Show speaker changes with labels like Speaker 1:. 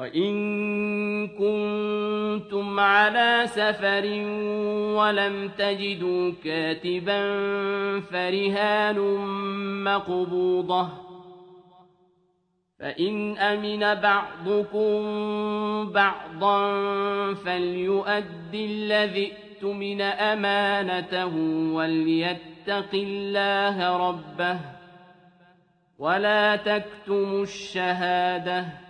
Speaker 1: وإن كنتم على سفر ولم تجدوا كاتبا فرهان مقبوضة فإن أمن بعضكم بعضا فليؤد الذي اؤتمن أمانته وليتق الله ربه ولا تكتموا الشهادة